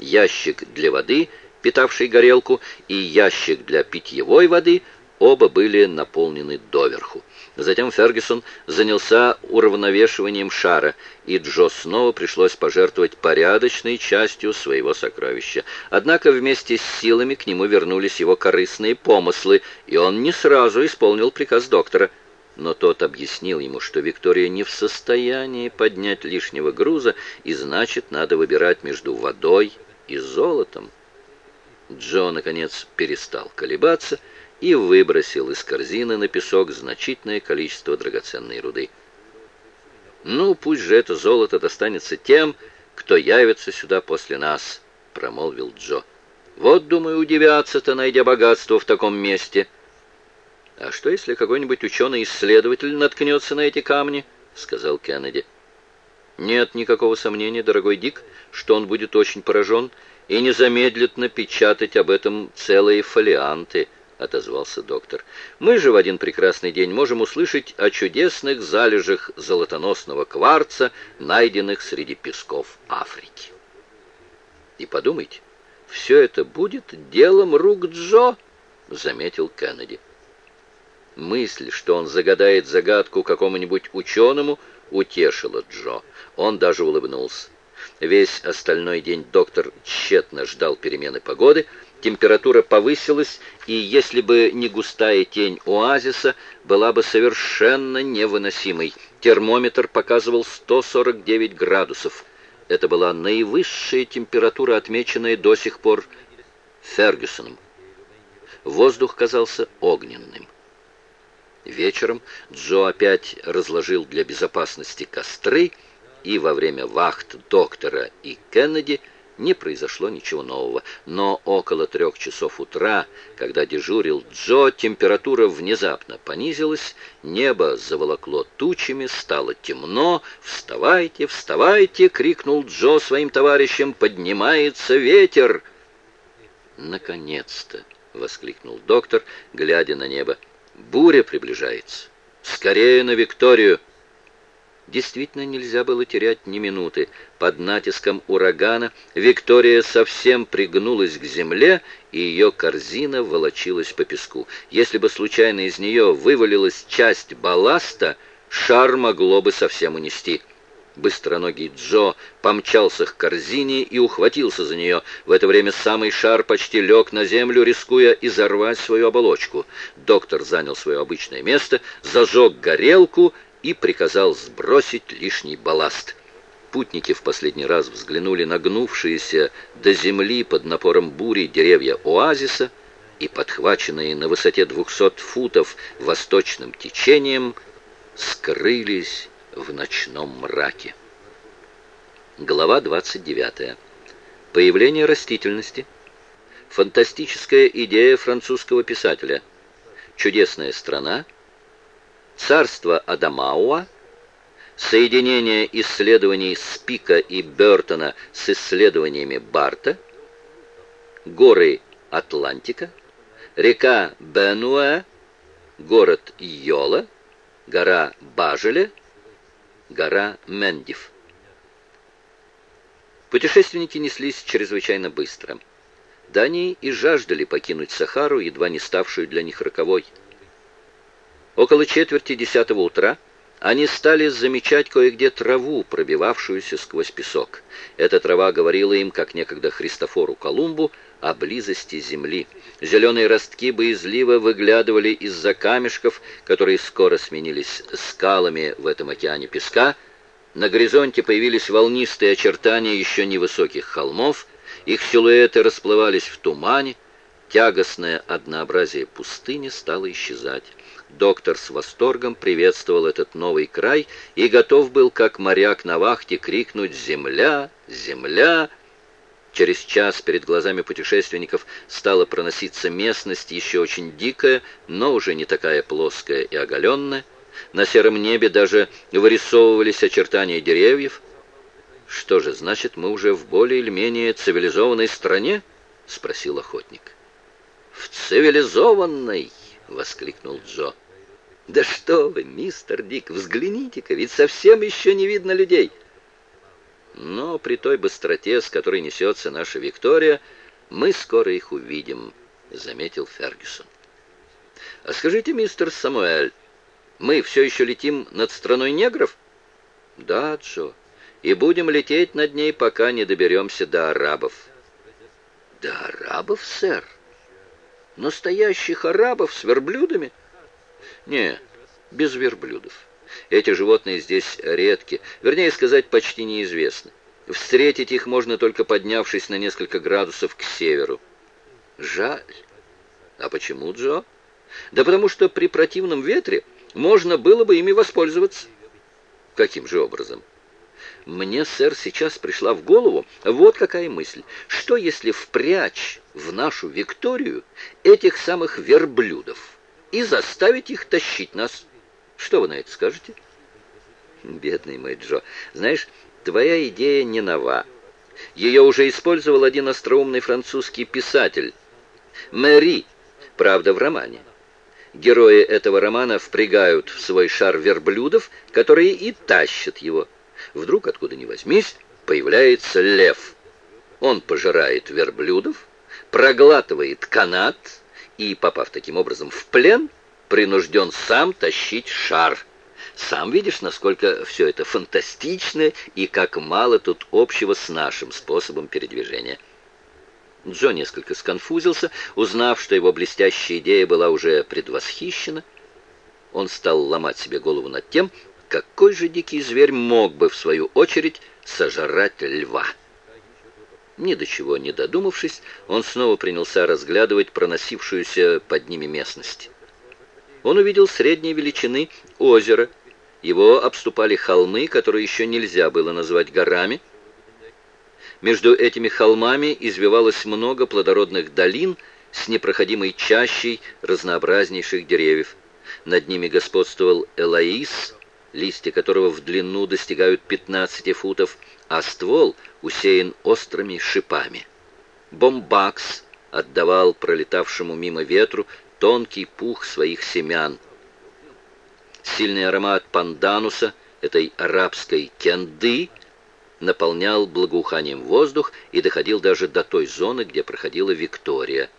ящик для воды, питавший горелку, и ящик для питьевой воды оба были наполнены доверху. Затем Фергюсон занялся уравновешиванием шара, и Джо снова пришлось пожертвовать порядочной частью своего сокровища. Однако вместе с силами к нему вернулись его корыстные помыслы, и он не сразу исполнил приказ доктора. Но тот объяснил ему, что Виктория не в состоянии поднять лишнего груза, и значит, надо выбирать между водой и золотом. Джо, наконец, перестал колебаться и выбросил из корзины на песок значительное количество драгоценной руды. «Ну, пусть же это золото достанется тем, кто явится сюда после нас», — промолвил Джо. «Вот, думаю, удивятся-то, найдя богатство в таком месте». «А что, если какой-нибудь ученый-исследователь наткнется на эти камни?» — сказал Кеннеди. «Нет никакого сомнения, дорогой Дик, что он будет очень поражен и не замедлит напечатать об этом целые фолианты» отозвался доктор. «Мы же в один прекрасный день можем услышать о чудесных залежах золотоносного кварца, найденных среди песков Африки». «И подумайте, все это будет делом рук Джо», — заметил Кеннеди. Мысль, что он загадает загадку какому-нибудь ученому, утешила Джо. Он даже улыбнулся. Весь остальной день доктор тщетно ждал перемены погоды, температура повысилась, и если бы не густая тень оазиса, была бы совершенно невыносимой. Термометр показывал 149 градусов. Это была наивысшая температура, отмеченная до сих пор Фергюсоном. Воздух казался огненным. Вечером Джо опять разложил для безопасности костры, и во время вахт доктора и Кеннеди – не произошло ничего нового. Но около трех часов утра, когда дежурил Джо, температура внезапно понизилась, небо заволокло тучами, стало темно. «Вставайте, вставайте!» — крикнул Джо своим товарищам. «Поднимается ветер!» «Наконец-то!» — воскликнул доктор, глядя на небо. «Буря приближается! Скорее на Викторию!» Действительно нельзя было терять ни минуты. Под натиском урагана Виктория совсем пригнулась к земле, и ее корзина волочилась по песку. Если бы случайно из нее вывалилась часть балласта, шар могло бы совсем унести. Быстроногий Джо помчался к корзине и ухватился за нее. В это время самый шар почти лег на землю, рискуя изорвать свою оболочку. Доктор занял свое обычное место, зажег горелку и приказал сбросить лишний балласт. Путники в последний раз взглянули на гнувшиеся до земли под напором бури деревья оазиса и, подхваченные на высоте 200 футов восточным течением, скрылись в ночном мраке. Глава 29. Появление растительности. Фантастическая идея французского писателя. Чудесная страна – Царство Адамауа, соединение исследований Спика и Бертона с исследованиями Барта, горы Атлантика, река Бенуэ, город Йола, гора Бажеля, гора Мендив. Путешественники неслись чрезвычайно быстро. Да они и жаждали покинуть Сахару, едва не ставшую для них роковой. Около четверти десятого утра они стали замечать кое-где траву, пробивавшуюся сквозь песок. Эта трава говорила им, как некогда Христофору Колумбу, о близости земли. Зеленые ростки боязливо выглядывали из-за камешков, которые скоро сменились скалами в этом океане песка. На горизонте появились волнистые очертания еще невысоких холмов, их силуэты расплывались в тумане, тягостное однообразие пустыни стало исчезать. Доктор с восторгом приветствовал этот новый край и готов был, как моряк на вахте, крикнуть «Земля! Земля!». Через час перед глазами путешественников стала проноситься местность еще очень дикая, но уже не такая плоская и оголенная. На сером небе даже вырисовывались очертания деревьев. «Что же, значит, мы уже в более или менее цивилизованной стране?» — спросил охотник. «В цивилизованной!» — воскликнул Джо. «Да что вы, мистер Дик, взгляните-ка, ведь совсем еще не видно людей!» Но при той быстроте, с которой несется наша Виктория, мы скоро их увидим, заметил Фергюсон. А скажите, мистер Самуэль, мы все еще летим над страной негров? Да, Джо, и будем лететь над ней, пока не доберемся до арабов. До арабов, сэр? Настоящих арабов с верблюдами? Не, без верблюдов. Эти животные здесь редки, вернее сказать, почти неизвестны. Встретить их можно только поднявшись на несколько градусов к северу. Жаль. А почему, Джо? Да потому что при противном ветре можно было бы ими воспользоваться. Каким же образом? Мне, сэр, сейчас пришла в голову вот какая мысль. Что если впрячь в нашу Викторию этих самых верблюдов и заставить их тащить нас? Что вы на это скажете? Бедный мой Джо, знаешь, твоя идея не нова. Ее уже использовал один остроумный французский писатель. Мэри, правда, в романе. Герои этого романа впрягают в свой шар верблюдов, которые и тащат его. Вдруг, откуда ни возьмись, появляется лев. Он пожирает верблюдов, проглатывает канат и, попав таким образом в плен, принужден сам тащить шар. Сам видишь, насколько все это фантастично и как мало тут общего с нашим способом передвижения. Джо несколько сконфузился, узнав, что его блестящая идея была уже предвосхищена. Он стал ломать себе голову над тем, какой же дикий зверь мог бы, в свою очередь, сожрать льва. Ни до чего не додумавшись, он снова принялся разглядывать проносившуюся под ними местность он увидел средней величины озеро. Его обступали холмы, которые еще нельзя было назвать горами. Между этими холмами извивалось много плодородных долин с непроходимой чащей разнообразнейших деревьев. Над ними господствовал элаис, листья которого в длину достигают 15 футов, а ствол усеян острыми шипами. Бомбакс отдавал пролетавшему мимо ветру тонкий пух своих семян. Сильный аромат пандануса, этой арабской кенды, наполнял благоуханием воздух и доходил даже до той зоны, где проходила Виктория.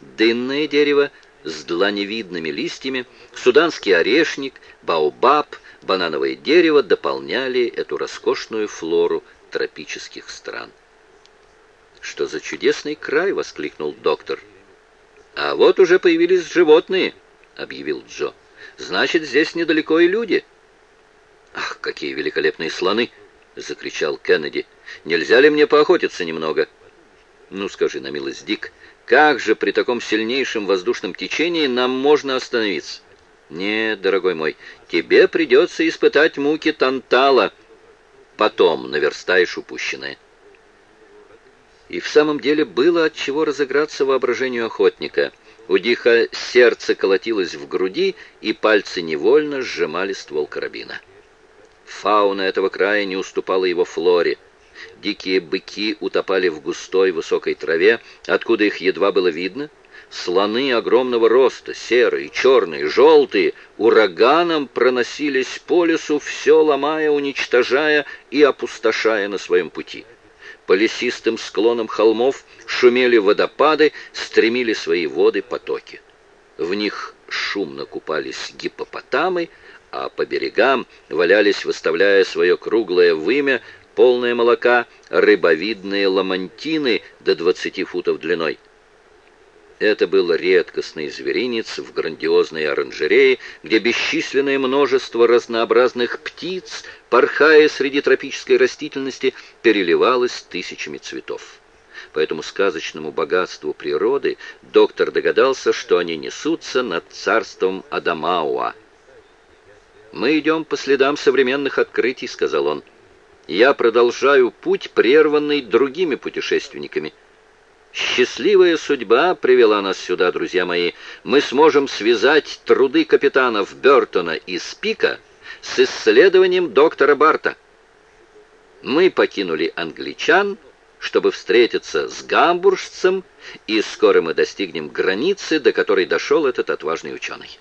Дынное дерево с дланевидными листьями, суданский орешник, баобаб, банановое дерево дополняли эту роскошную флору тропических стран. «Что за чудесный край!» — воскликнул доктор. «А вот уже появились животные», — объявил Джо. «Значит, здесь недалеко и люди». «Ах, какие великолепные слоны!» — закричал Кеннеди. «Нельзя ли мне поохотиться немного?» «Ну, скажи на милость, Дик, как же при таком сильнейшем воздушном течении нам можно остановиться?» «Нет, дорогой мой, тебе придется испытать муки Тантала. Потом наверстаешь упущенное». И в самом деле было от чего разыграться воображению охотника. У Диха сердце колотилось в груди, и пальцы невольно сжимали ствол карабина. Фауна этого края не уступала его флоре. Дикие быки утопали в густой высокой траве, откуда их едва было видно. Слоны огромного роста, серые, черные, желтые, ураганом проносились по лесу, все ломая, уничтожая и опустошая на своем пути. По лесистым склонам холмов шумели водопады, стремили свои воды потоки. В них шумно купались гипопотамы, а по берегам валялись, выставляя свое круглое вымя, полное молока, рыбовидные ламантины до 20 футов длиной. Это был редкостный зверинец в грандиозной оранжерее, где бесчисленное множество разнообразных птиц, порхая среди тропической растительности, переливалось тысячами цветов. По этому сказочному богатству природы доктор догадался, что они несутся над царством Адамауа. «Мы идем по следам современных открытий», — сказал он. «Я продолжаю путь, прерванный другими путешественниками». Счастливая судьба привела нас сюда, друзья мои. Мы сможем связать труды капитанов Бертона и Спика с исследованием доктора Барта. Мы покинули англичан, чтобы встретиться с гамбуржцем, и скоро мы достигнем границы, до которой дошел этот отважный ученый.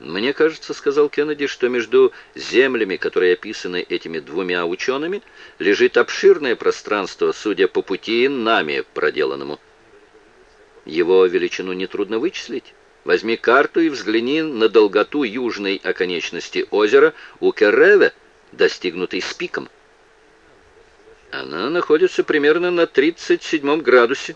«Мне кажется, — сказал Кеннеди, — что между землями, которые описаны этими двумя учеными, лежит обширное пространство, судя по пути нами проделанному. Его величину нетрудно вычислить. Возьми карту и взгляни на долготу южной оконечности озера у Керреве, достигнутой с пиком. Она находится примерно на 37 градусе,